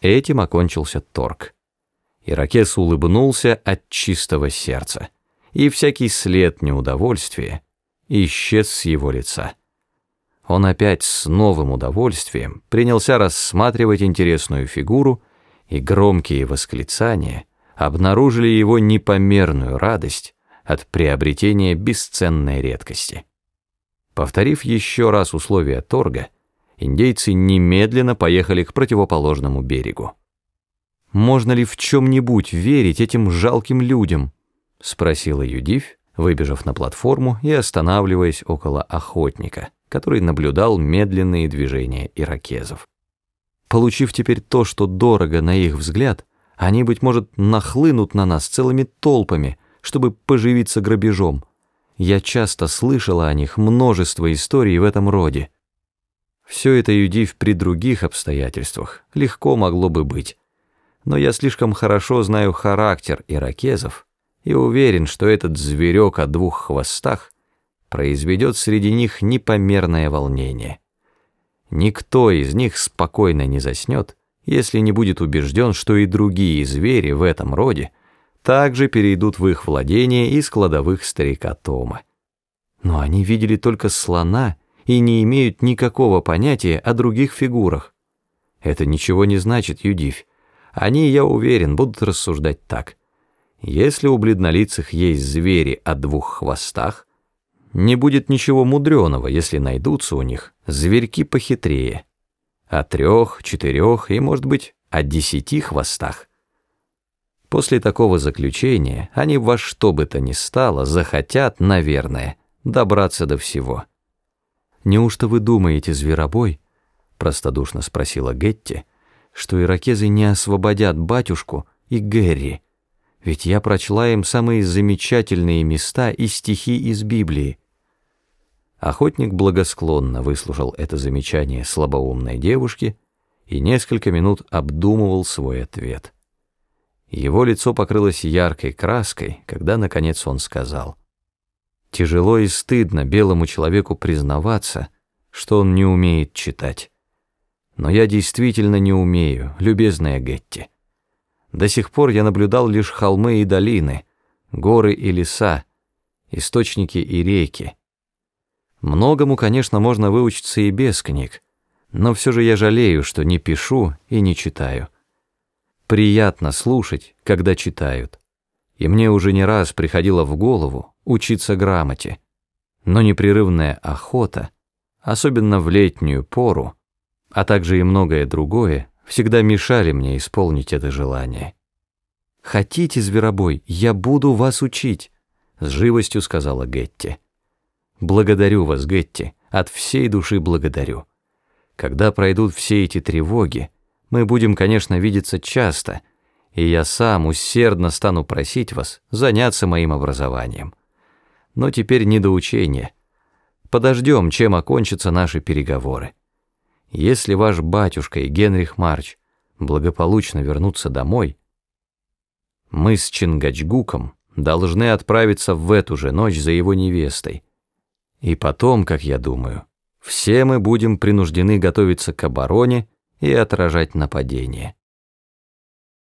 Этим окончился торг. Иракес улыбнулся от чистого сердца, и всякий след неудовольствия исчез с его лица. Он опять с новым удовольствием принялся рассматривать интересную фигуру, и громкие восклицания обнаружили его непомерную радость от приобретения бесценной редкости. Повторив еще раз условия торга, индейцы немедленно поехали к противоположному берегу. «Можно ли в чем-нибудь верить этим жалким людям?» — спросила Юдивь, выбежав на платформу и останавливаясь около охотника, который наблюдал медленные движения иракезов. Получив теперь то, что дорого на их взгляд, они, быть может, нахлынут на нас целыми толпами, чтобы поживиться грабежом. Я часто слышала о них множество историй в этом роде. Все это Юдив при других обстоятельствах легко могло бы быть. Но я слишком хорошо знаю характер иракезов и уверен, что этот зверек о двух хвостах произведет среди них непомерное волнение. Никто из них спокойно не заснет, если не будет убежден, что и другие звери в этом роде также перейдут в их владение из кладовых старика Тома. Но они видели только слона и не имеют никакого понятия о других фигурах. Это ничего не значит, Юдивь. Они, я уверен, будут рассуждать так. Если у бледнолицых есть звери о двух хвостах, не будет ничего мудреного, если найдутся у них зверьки похитрее, о трех, четырех и, может быть, о десяти хвостах. После такого заключения они во что бы то ни стало захотят, наверное, добраться до всего. «Неужто вы думаете, зверобой?» — простодушно спросила Гетти, что иракезы не освободят батюшку и Гэри, ведь я прочла им самые замечательные места и стихи из Библии. Охотник благосклонно выслушал это замечание слабоумной девушки и несколько минут обдумывал свой ответ. Его лицо покрылось яркой краской, когда, наконец, он сказал. «Тяжело и стыдно белому человеку признаваться, что он не умеет читать. Но я действительно не умею, любезная Гетти. До сих пор я наблюдал лишь холмы и долины, горы и леса, источники и реки, Многому, конечно, можно выучиться и без книг, но все же я жалею, что не пишу и не читаю. Приятно слушать, когда читают. И мне уже не раз приходило в голову учиться грамоте. Но непрерывная охота, особенно в летнюю пору, а также и многое другое, всегда мешали мне исполнить это желание. «Хотите, зверобой, я буду вас учить», — с живостью сказала Гетти. Благодарю вас, Гетти, от всей души благодарю. Когда пройдут все эти тревоги, мы будем, конечно, видеться часто, и я сам усердно стану просить вас заняться моим образованием. Но теперь не до учения. Подождем, чем окончатся наши переговоры. Если ваш батюшка и Генрих Марч благополучно вернутся домой, мы с Чингачгуком должны отправиться в эту же ночь за его невестой, и потом, как я думаю, все мы будем принуждены готовиться к обороне и отражать нападение.